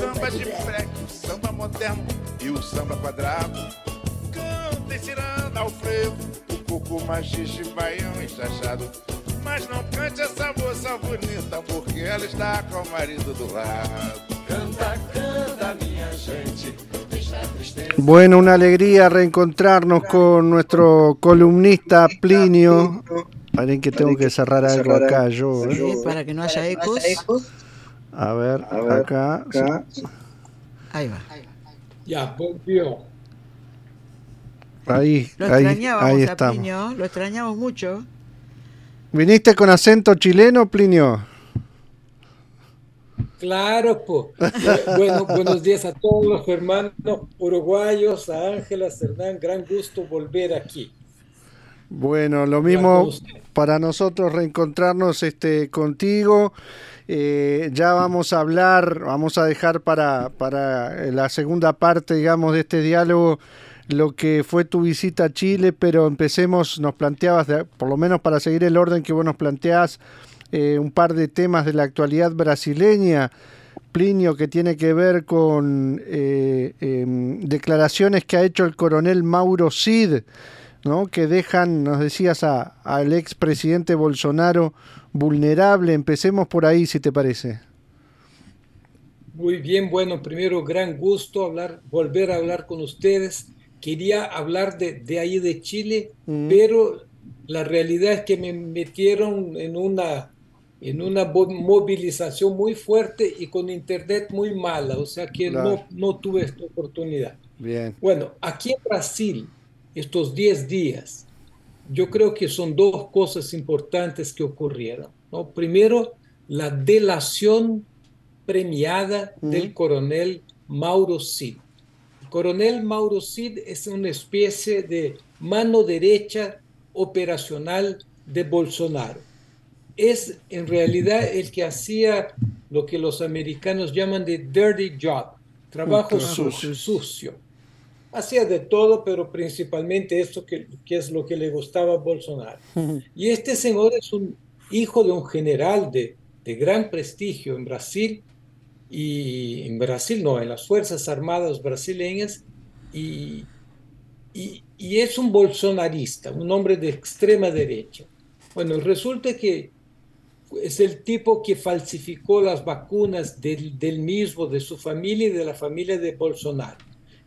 Samba de freque, o samba moderno e o samba quadrado. Cantem ciranda ao frevo, o coco machixe, baião enxachado. Mas não cante essa moça bonita, porque ela está com o marido do lado. Canta, canta, minha gente. Bueno, una alegría reencontrarnos con nuestro columnista Plinio. Paren que tengo que cerrar algo acá yo. ¿eh? Sí, para que no haya ecos. A ver, acá. Ahí va. Ya, volvió. Ahí, Lo ahí, extrañábamos ahí a estamos. Plinio, lo extrañamos mucho. ¿Viniste con acento chileno, Plinio? Claro, po. Bueno, buenos días a todos los hermanos uruguayos, a Ángela, a Hernán, gran gusto volver aquí. Bueno, lo mismo para nosotros reencontrarnos este, contigo. Eh, ya vamos a hablar, vamos a dejar para, para la segunda parte, digamos, de este diálogo lo que fue tu visita a Chile, pero empecemos, nos planteabas, por lo menos para seguir el orden que vos nos planteás, eh, un par de temas de la actualidad brasileña. Plinio, que tiene que ver con eh, em, declaraciones que ha hecho el coronel Mauro Cid, ¿no? que dejan, nos decías, a- al expresidente Bolsonaro vulnerable. Empecemos por ahí, si te parece. Muy bien, bueno, primero gran gusto hablar, volver a hablar con ustedes. Quería hablar de, de ahí de Chile, Mm. pero la realidad es que me metieron en una, en una movilización muy fuerte y con internet muy mala, o sea que Claro. no, no tuve esta oportunidad. Bien. Bueno, aquí en Brasil, estos 10 días, yo creo que son dos cosas importantes que ocurrieron. ¿no? Primero, la delación premiada del coronel Mauro Cid. El coronel Mauro Cid es una especie de mano derecha operacional de Bolsonaro. Es en realidad el que hacía lo que los americanos llaman de dirty job, trabajo sucio. sucio. Hacía de todo, pero principalmente esto que, que es lo que le gustaba a Bolsonaro. Y este señor es un hijo de un general de, de gran prestigio en Brasil, y en Brasil no, en las Fuerzas Armadas brasileñas, y, y, y es un bolsonarista, un hombre de extrema derecha. Bueno, resulta que es el tipo que falsificó las vacunas del, del mismo, de su familia y de la familia de Bolsonaro,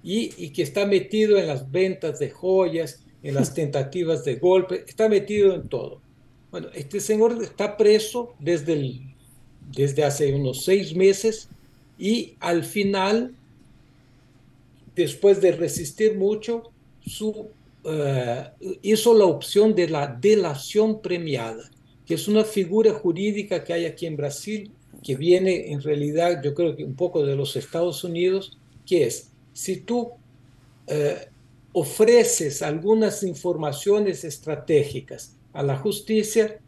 y, y que está metido en las ventas de joyas, en las tentativas de golpe, está metido en todo. Bueno, este señor está preso desde, el, desde hace unos seis meses y al final, después de resistir mucho, su, eh, hizo la opción de la delación premiada, que es una figura jurídica que hay aquí en Brasil, que viene en realidad, yo creo que un poco de los Estados Unidos, que es, si tú eh, ofreces algunas informaciones estratégicas a la justicia,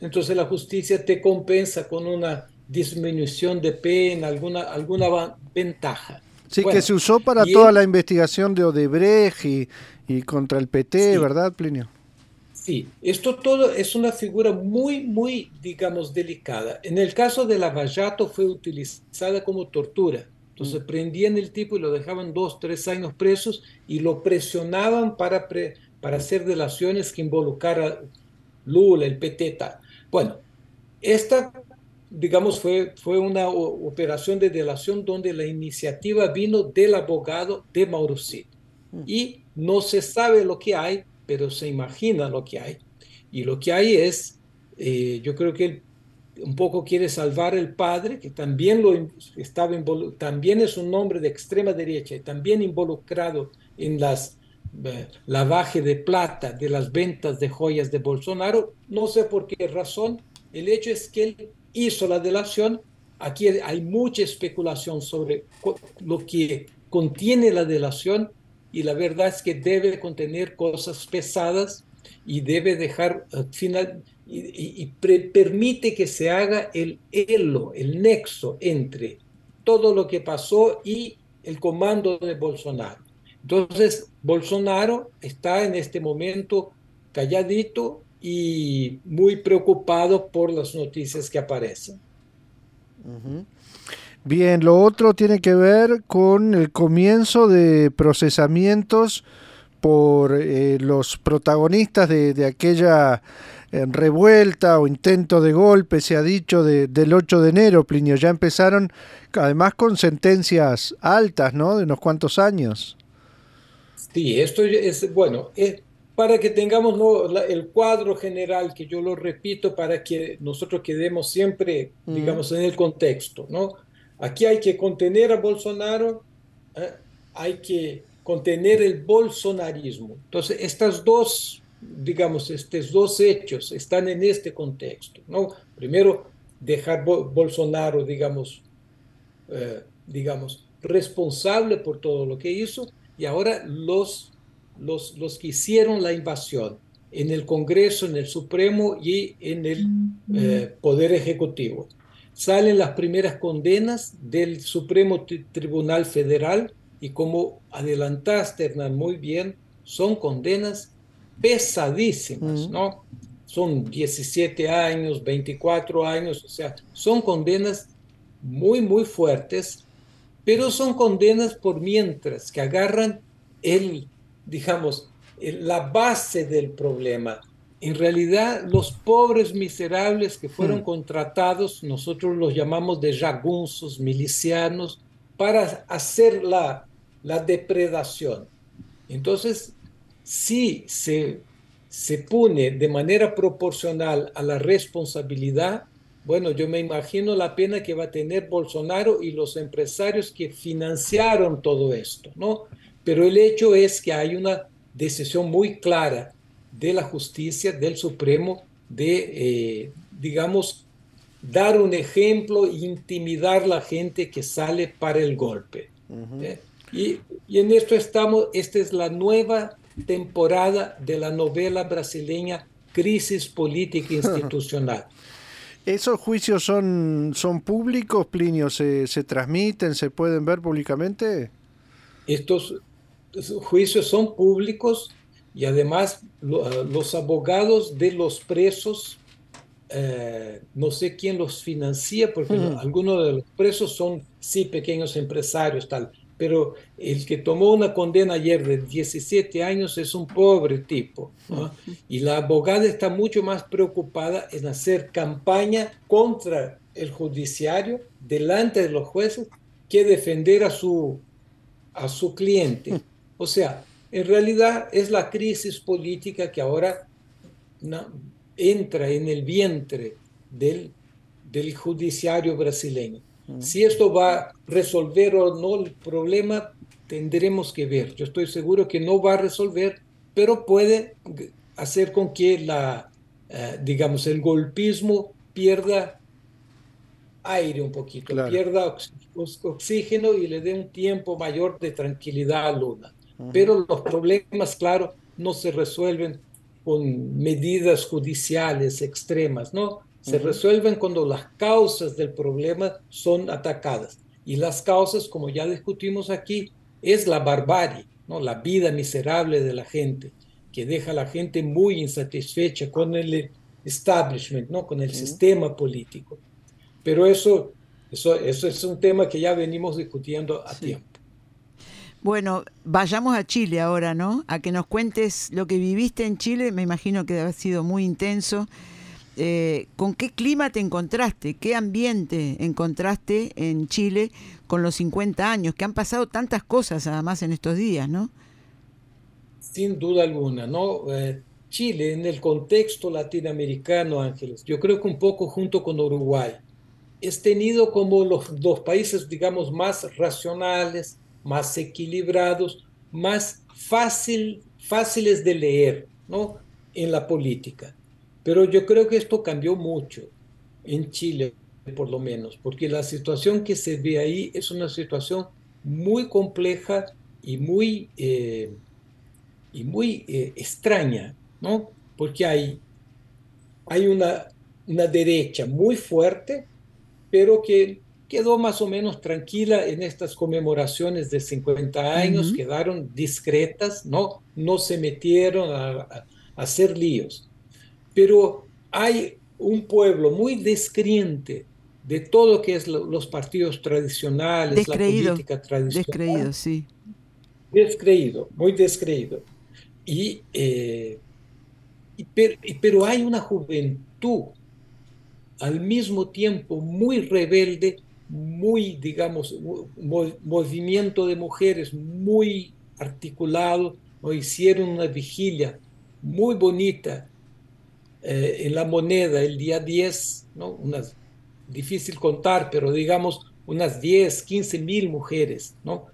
entonces la justicia te compensa con una disminución de pena, alguna, alguna ventaja. Sí, Bueno, que se usó para toda él- la investigación de Odebrecht y, y contra el PT, Sí. ¿verdad, Plinio? Sí, esto todo es una figura muy, muy, digamos, delicada. En el caso de Lavallato fue utilizada como tortura. Entonces prendían el tipo y lo dejaban dos, tres años presos y lo presionaban para, pre- para hacer delaciones que involucraran Lula, el PT, tal. Bueno, esta, digamos, fue, fue una operación de delación donde la iniciativa vino del abogado de Mauro Cid. Y no se sabe lo que hay, pero se imagina lo que hay. Y lo que hay es, eh, yo creo que él un poco quiere salvar el padre, que también, lo, estaba también es un hombre de extrema derecha y también involucrado en las eh, lavaje de plata de las ventas de joyas de Bolsonaro. No sé por qué razón. El hecho es que él hizo la delación aquí hay mucha especulación sobre lo que contiene la delación y la verdad es que debe contener cosas pesadas y debe dejar al final y, permite que se haga el elo, el nexo entre todo lo que pasó y el comando de Bolsonaro. Entonces, Bolsonaro está en este momento calladito y muy preocupado por las noticias que aparecen. Bien, lo otro tiene que ver con el comienzo de procesamientos por eh, los protagonistas de, aquella eh, revuelta o intento de golpe, se ha dicho, del 8 de enero, Plinio. Ya empezaron, además con sentencias altas, ¿no? De unos cuantos años. Sí, esto es, bueno, eh, para que tengamos el cuadro general, que yo lo repito, para que nosotros quedemos siempre, digamos, en el contexto, ¿no? Aquí hay que contener a Bolsonaro, hay que contener el bolsonarismo. Entonces, estas dos, digamos, estos dos hechos están en este contexto, ¿no? Primero, dejar Bolsonaro, digamos, eh, digamos, responsable por todo lo que hizo, y ahora los, los, los que hicieron la invasión en el Congreso, en el Supremo y en el eh, Poder Ejecutivo. Salen las primeras condenas del Supremo Tribunal Federal y como adelantaste, Hernán, muy bien, son condenas pesadísimas, ¿no? Son 17 años, 24 años, o sea, son condenas muy, muy fuertes, pero son condenas por mientras que agarran el, digamos, la base del problema. En realidad, los pobres miserables que fueron contratados, nosotros los llamamos de jagunzos, milicianos, para hacer la, la depredación. Entonces, si se, se pone de manera proporcional a la responsabilidad, bueno, yo me imagino la pena que va a tener Bolsonaro y los empresarios que financiaron todo esto, ¿no? Pero el hecho es que hay una decisión muy clara de la justicia, del Supremo, de, eh, digamos, dar un ejemplo e intimidar a la gente que sale para el golpe. Y, en esto estamos, esta es la nueva temporada de la novela brasileña Crisis Política Institucional. ¿Esos juicios son, son públicos, Plinio? ¿Se, ¿Se transmiten? ¿Se pueden ver públicamente? Estos juicios son públicos y además los abogados de los presos, eh, no sé quién los financia, porque algunos de los presos son, sí, pequeños empresarios, tal, pero el que tomó una condena ayer de 17 años es un pobre tipo. Y la abogada está mucho más preocupada en hacer campaña contra el judiciario delante de los jueces que defender a su, a su cliente. O sea, en realidad es la crisis política que ahora entra en el vientre del, del judiciario brasileño. Si esto va a resolver o no el problema, tendremos que ver. Yo estoy seguro que no va a resolver, pero puede hacer con que la, eh, digamos, el golpismo pierda aire un poquito, pierda oxígeno y le dé un tiempo mayor de tranquilidad a Luna. Pero los problemas, claro, no se resuelven con medidas judiciales extremas, ¿no? Se resuelven cuando las causas del problema son atacadas. Y las causas, como ya discutimos aquí, es la barbarie, ¿no? la vida miserable de la gente, que deja a la gente muy insatisfecha con el establishment, ¿no? con el sistema político. Pero eso, eso, eso es un tema que ya venimos discutiendo a tiempo. Bueno, vayamos a Chile ahora, ¿no? A que nos cuentes lo que viviste en Chile, me imagino que ha sido muy intenso eh, ¿con qué clima te encontraste? ¿Qué ambiente encontraste en Chile con los 50 años? Que han pasado tantas cosas además en estos días, ¿no? Sin duda alguna, ¿no? Eh, Chile en el contexto latinoamericano, Ángeles, yo creo que un poco junto con Uruguay, es tenido como los dos países, digamos, más racionales, más equilibrados, más fácil, fáciles de leer, ¿no? En la política. Pero yo creo que esto cambió mucho en Chile. por lo menos, porque la situación que se ve ahí es una situación muy compleja y muy, eh, y muy eh, extraña, ¿no? Porque hay, hay una, una derecha muy fuerte, pero que quedó más o menos tranquila en estas conmemoraciones de 50 años, quedaron discretas, ¿no? No se metieron a hacer líos. Pero hay un pueblo muy descreente de todo lo que es los partidos tradicionales, la política tradicional. Descreído, sí. Descreído, muy descreído. Y, eh, pero, hay una juventud al mismo tiempo muy rebelde, muy, digamos, movimiento de mujeres muy articulado, o hicieron una vigilia muy bonita eh, en la moneda el día 10, ¿no? Unas, difícil contar, pero digamos unas 10, 15 mil mujeres, ¿no?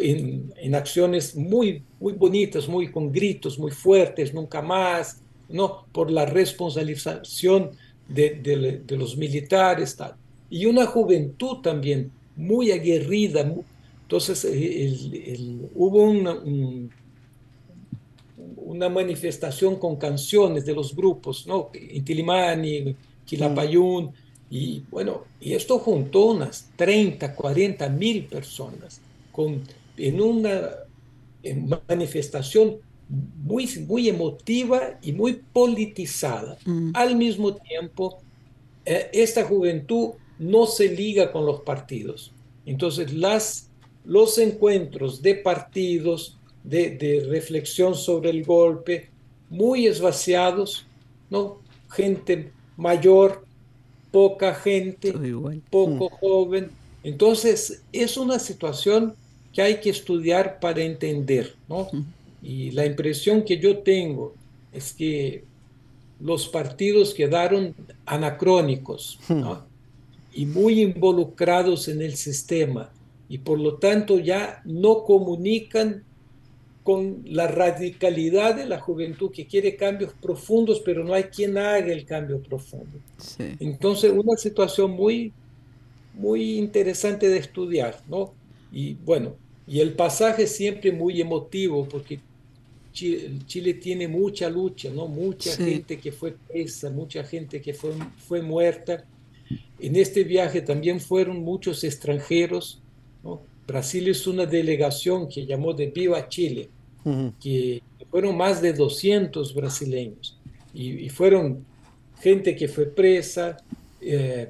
En, en, acciones muy, muy bonitas, muy con gritos muy fuertes, nunca más, ¿no? Por la responsabilización de, de, los militares, tal. Y una juventud también muy aguerrida. Entonces, el, hubo una, un, una manifestación con canciones de los grupos, ¿no? Intilimani, Quilapayún, y bueno, y esto juntó unas 30, 40 mil personas con, en una manifestación muy, muy emotiva y muy politizada. Mm. Al mismo tiempo, eh, esta juventud no se liga con los partidos. Entonces, las, los encuentros de partidos de, reflexión sobre el golpe, muy esvaciados, ¿no? Gente mayor, poca gente, poco mm. joven. Entonces, es una situación que hay que estudiar para entender, ¿no? Mm. Y la impresión que yo tengo es que los partidos quedaron anacrónicos, mm. Y muy involucrados en el sistema, y por lo tanto ya no comunican con la radicalidad de la juventud que quiere cambios profundos, pero no hay quien haga el cambio profundo. Entonces, una situación muy, muy interesante de estudiar, ¿no? Y bueno, y el pasaje siempre muy emotivo, porque Chile, tiene mucha lucha, ¿no? Mucha gente que fue presa, mucha gente que fue, fue muerta. En este viaje también fueron muchos extranjeros, ¿no? Brasil es una delegación que llamó de Viva Chile que fueron más de 200 brasileños y, fueron gente que fue presa, eh,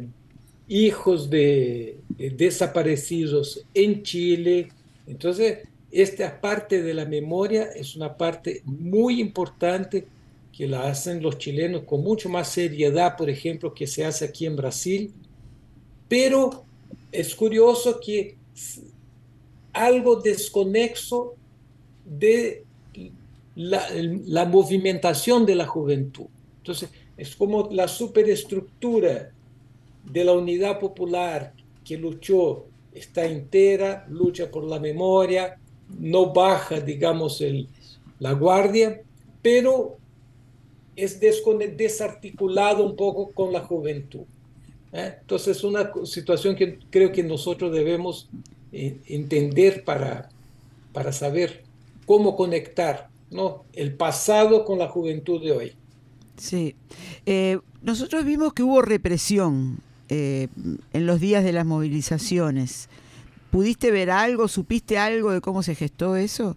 hijos de, desaparecidos en Chile. Entonces, esta parte de la memoria es una parte muy importante que la hacen los chilenos con mucho más seriedad, por ejemplo, que se hace aquí en Brasil. Pero es curioso que algo desconexo de la, movimentación de la juventud. Entonces, es como la superestructura de la unidad popular que luchó está entera, lucha por la memoria, no baja, digamos, el, la guardia, pero es desarticulado un poco con la juventud. ¿eh? Entonces es una situación que creo que nosotros debemos eh, entender para, para saber cómo conectar ¿no? el pasado con la juventud de hoy. Sí. Eh, nosotros vimos que hubo represión eh, en los días de las movilizaciones. ¿Pudiste ver algo, supiste algo de cómo se gestó eso?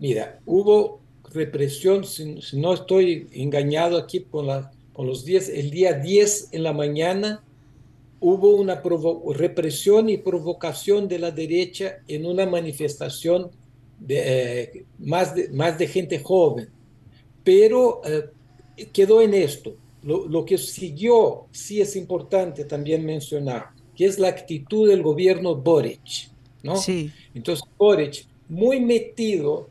Mira, hubo represión, si, no estoy engañado aquí con, la, con los días, el día 10 en la mañana hubo una represión y provocación de la derecha en una manifestación de, eh, más, de, más de gente joven, pero eh, quedó en esto. Lo, que siguió, sí es importante también mencionar, que es la actitud del gobierno Boric, ¿no? Sí. Entonces, Boric, muy metido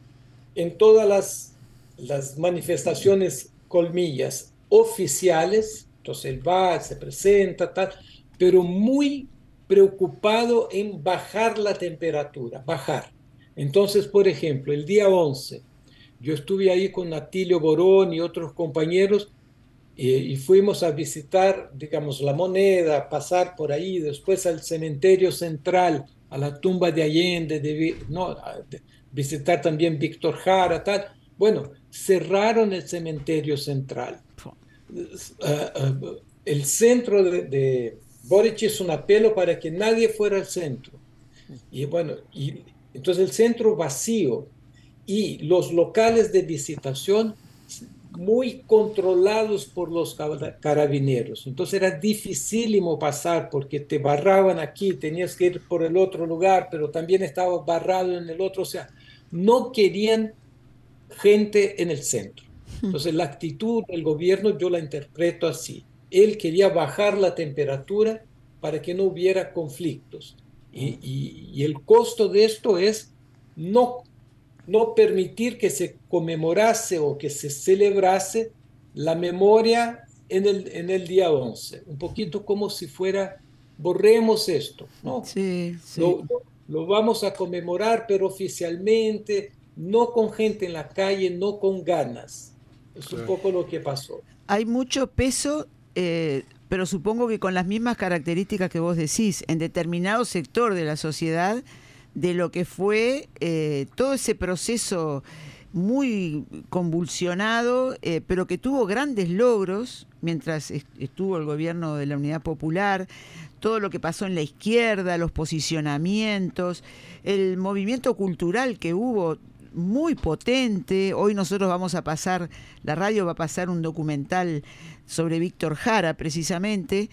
en todas las, las manifestaciones, colmillas, oficiales, entonces él va, se presenta, tal, pero muy preocupado en bajar la temperatura, bajar. Entonces, por ejemplo, el día 11, yo estuve ahí con Natilio Borón y otros compañeros y, fuimos a visitar, digamos, la moneda, pasar por ahí, después al cementerio central, a la tumba de Allende, de, no, visitar también Víctor Jara, tal. Bueno, cerraron el cementerio central. Ah, ah, el centro de, de Boric es un apelo para que nadie fuera al centro. Y bueno, y entonces el centro vacío y los locales de visitación muy controlados por los carabineros. Entonces era dificilísimo pasar porque te barraban aquí, tenías que ir por el otro lugar, pero también estaba barrado en el otro. O sea, no querían gente en el centro. Entonces la actitud del gobierno yo la interpreto así. Él quería bajar la temperatura para que no hubiera conflictos. Y, y el costo de esto es no no permitir que se conmemorase o que se celebrase la memoria en el, en el día 11, un poquito como si fuera, borremos esto, ¿no? Sí, sí. Lo, vamos a conmemorar, pero oficialmente, no con gente en la calle, no con ganas. Es un poco lo que pasó. Hay mucho peso, eh, pero supongo que con las mismas características que vos decís, en determinado sector de la sociedad, de lo que fue eh, todo ese proceso muy convulsionado, eh, pero que tuvo grandes logros mientras estuvo el gobierno de la Unidad Popular, todo lo que pasó en la izquierda, los posicionamientos, el movimiento cultural que hubo muy potente. Hoy nosotros vamos a pasar, la radio va a pasar un documental sobre Víctor Jara precisamente.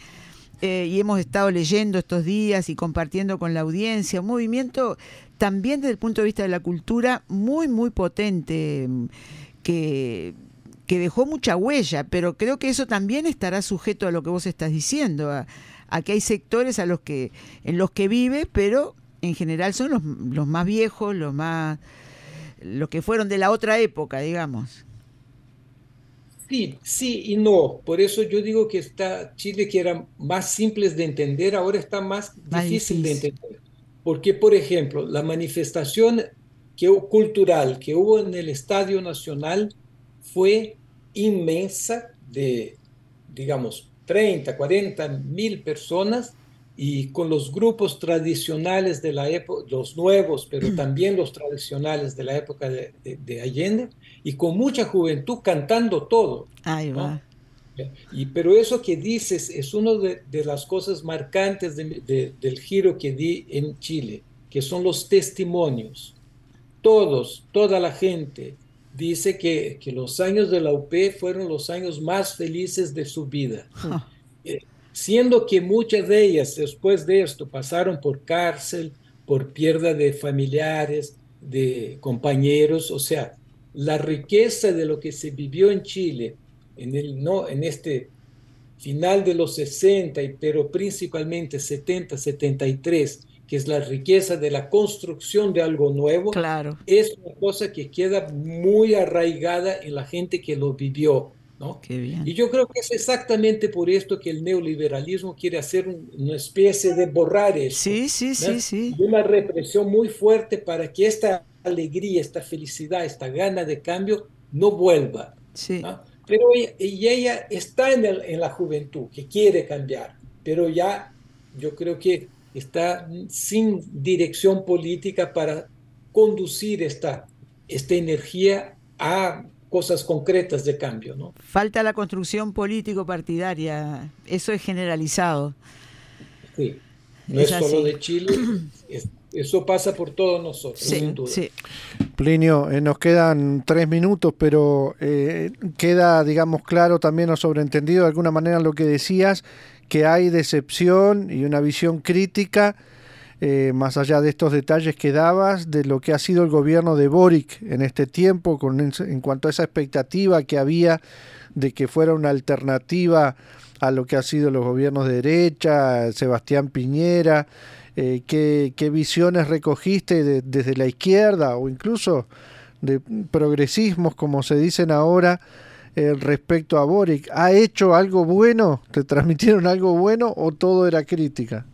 Eh, y hemos estado leyendo estos días y compartiendo con la audiencia, un movimiento también desde el punto de vista de la cultura muy, muy potente, que, que dejó mucha huella, pero creo que eso también estará sujeto a lo que vos estás diciendo, a, que hay sectores a los que, en los que vive, pero en general son los, los más viejos, los más los que fueron de la otra época, digamos. Sí, sí y no. Por eso yo digo que está Chile, que era más simple de entender, ahora está más, difícil, de entender. Porque, por ejemplo, la manifestación que, cultural que hubo en el Estadio Nacional fue inmensa, de, digamos, 30, 40 mil personas, y con los grupos tradicionales de la época, los nuevos, pero también los tradicionales de la época de, Allende, y con mucha juventud cantando todo. Ahí va. Y, pero eso que dices es una de, las cosas marcantes del giro que di en Chile, que son los testimonios. Todos, toda la gente dice que, que los años de la UP fueron los años más felices de su vida siendo que muchas de ellas después de esto pasaron por cárcel, por pérdida de familiares, de compañeros, o sea, la riqueza de lo que se vivió en Chile en, el, no, en este final de los 60, pero principalmente 70, 73, que es la riqueza de la construcción de algo nuevo, claro. es una cosa que queda muy arraigada en la gente que lo vivió. Y yo creo que es exactamente por esto que el neoliberalismo quiere hacer una especie de borrar eso. Sí, sí, sí, sí. Una represión muy fuerte para que esta alegría, esta felicidad, esta gana de cambio no vuelva. Sí. Pero ella, ella está en, en la juventud, que quiere cambiar, pero ya yo creo que está sin dirección política para conducir esta, esta energía a cosas concretas de cambio. ¿no? Falta la construcción político-partidaria, eso es generalizado. Sí, no es, solo de Chile, eso pasa por todos nosotros, sin duda. Plinio, eh, nos quedan tres minutos, pero eh, queda, digamos, claro también o sobreentendido de alguna manera lo que decías, que hay decepción y una visión crítica eh, más allá de estos detalles que dabas, de lo que ha sido el gobierno de Boric en este tiempo, con, en cuanto a esa expectativa que había de que fuera una alternativa a lo que ha sido los gobiernos de derecha, Sebastián Piñera, eh, ¿qué, visiones recogiste desde la izquierda o incluso de progresismos, como se dicen ahora, eh, respecto a Boric? ¿Ha hecho algo bueno? ¿Te transmitieron algo bueno o todo era crítica?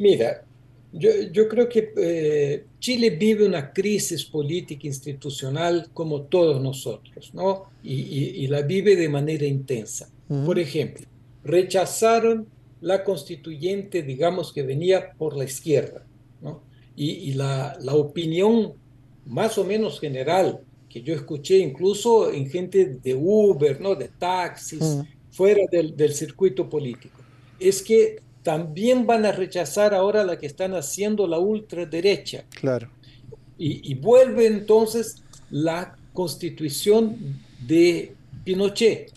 Mira, Yo, yo creo que eh, Chile vive una crisis política institucional como todos nosotros, ¿no? Y, y- y la vive de manera intensa. Ujú. Por ejemplo, rechazaron la constituyente, digamos, que venía por la izquierda, ¿no? Y, y la, la opinión más o menos general que yo escuché incluso en gente de Uber, ¿no? De taxis, Mm. fuera del, del circuito político, es que también van a rechazar ahora la que están haciendo la ultraderecha. Claro. Y, y vuelve entonces la constitución de Pinochet,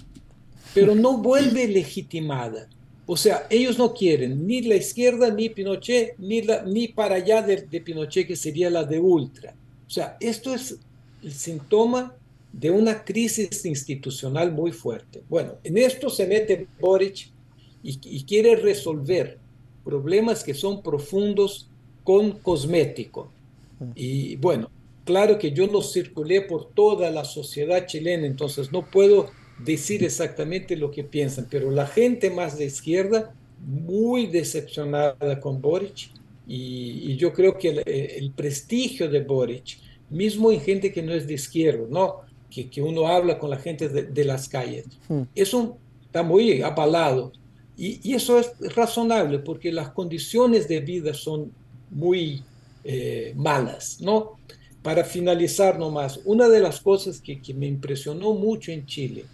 pero no vuelve legitimada. O sea, ellos no quieren ni la izquierda, ni Pinochet, ni, la, ni para allá de, de Pinochet, que sería la de Ultra. O sea, esto es el síntoma de una crisis institucional muy fuerte. Bueno, en esto se mete Boric y, y quiere resolver problemas que son profundos con cosmético. Y bueno, claro que yo lo circulé por toda la sociedad chilena, entonces no puedo decir exactamente lo que piensan, pero la gente más de izquierda muy decepcionada con Boric y, y yo creo que el, el, prestigio de Boric, mismo en gente que no es de izquierda, ¿no? que, que uno habla con la gente de, de las calles, Mm. eso está muy avalado y, y, eso es razonable porque las condiciones de vida son muy eh, malas, ¿no? Para finalizar nomás, una de las cosas que, que me impresionó mucho en Chile,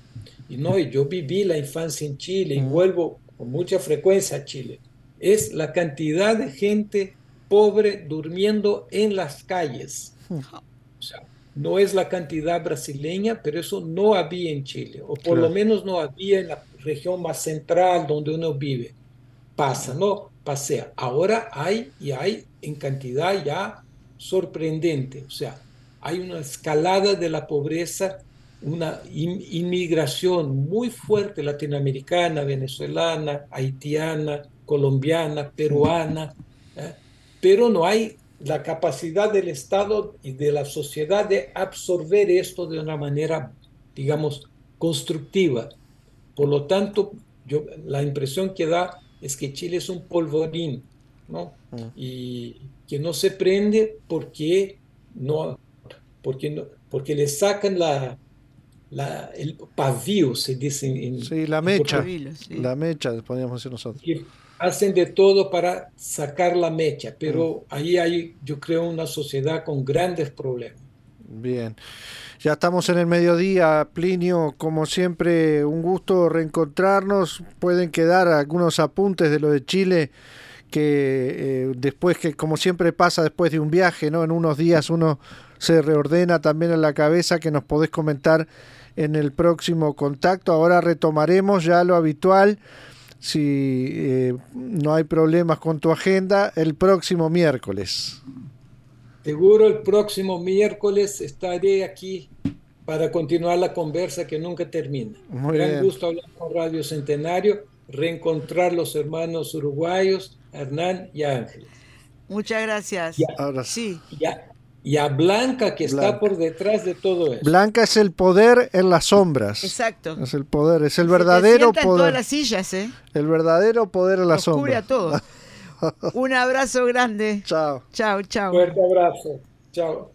y no, yo viví la infancia en Chile y vuelvo con mucha frecuencia a Chile, es la cantidad de gente pobre durmiendo en las calles. O sea, no es la cantidad brasileña, pero eso no había en Chile, o por Claro. lo menos no había en la región más central donde uno vive. Pasa, ¿no? Pasea. Ahora hay y hay en cantidad ya sorprendente. O sea, hay una escalada de la pobreza, una in- inmigración muy fuerte latinoamericana, venezolana, haitiana, colombiana, peruana, ¿eh? pero no hay la capacidad del Estado y de la sociedad de absorber esto de una manera, digamos, constructiva. Por lo tanto, yo, la impresión que da es que Chile es un polvorín, ¿no? Y que no se prende porque no, porque no, porque le sacan la, la el pavio, se dice en, Sí, la mecha. Sí. La mecha, podríamos decir nosotros. que hacen de todo para sacar la mecha, pero ahí hay, yo creo, una sociedad con grandes problemas. Bien. Ya estamos en el mediodía, Plinio, como siempre, un gusto reencontrarnos. Pueden quedar algunos apuntes de lo de Chile que eh, después que como siempre pasa después de un viaje, ¿no? En unos días uno se reordena también en la cabeza que nos podés comentar en el próximo contacto. Ahora retomaremos ya lo habitual, si eh, no hay problemas con tu agenda, el próximo miércoles. Seguro el próximo miércoles estaré aquí para continuar la conversa que nunca termina. Muy Gran bien. gusto hablar con Radio Centenario, reencontrar los hermanos uruguayos, Hernán y Ángel. Muchas gracias. Ya. Ahora Sí, Y a, y a Blanca que está Blanca. por detrás de todo eso. Blanca es el poder en las sombras. exacto. Es el poder, es el Se te verdadero sienta en todas poder. las sillas, ¿eh? El verdadero poder en las Nos cubre a sombras. Un abrazo grande. Chao. Chao, chao. Fuerte abrazo. Chao.